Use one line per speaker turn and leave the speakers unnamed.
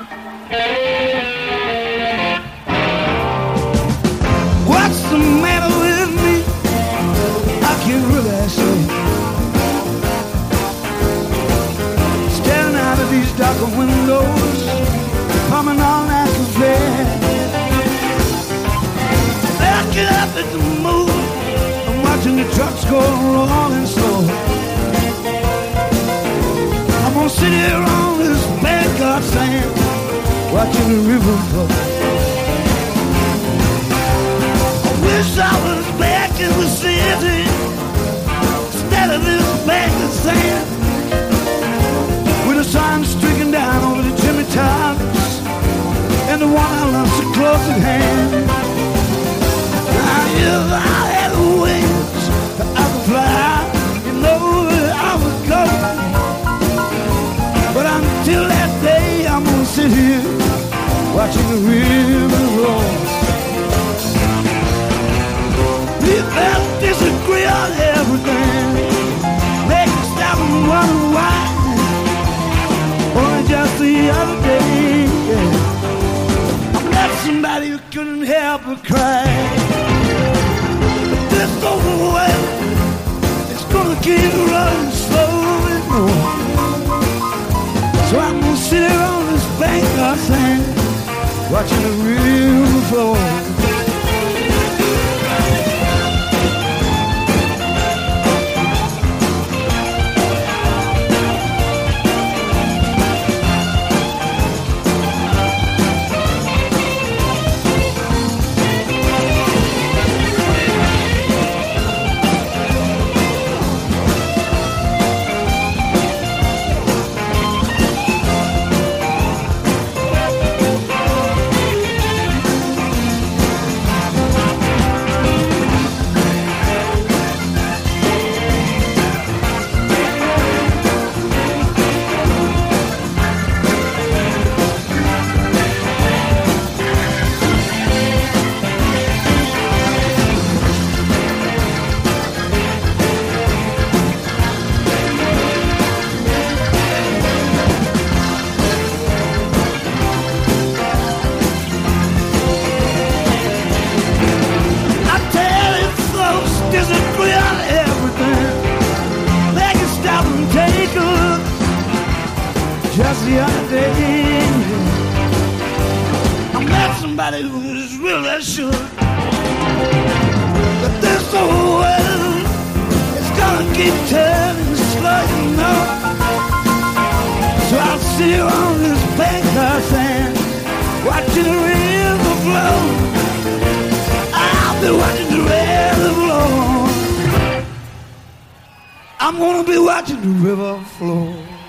What's the matter with me? I can't really say. Staring out of these dark windows, coming on like a flare. Looking up at the moon, I'm watching the trucks go rolling slow. I'm gonna sit here watching the river flow. I wish I was back in the city instead of this bag of sand. With the sun streaking down over the Jimmy tops and the I love so close at hand. Now, if I had wings, I could fly. You know that I would go. But until that day, I'm gonna sit here watching the river roll. We better disagree on everything. Make me stop and wonder why. Only just the other day, I met somebody who couldn't help but cry. But this world, it's gonna keep running slowly more. Watching the river flow. The other day, I met somebody who was really sure that this whole world is gonna keep turning slow, you know. So I'll sit here on this bank of sand, watching the river flow. I'll be watching the river flow. I'm gonna be watching the river flow.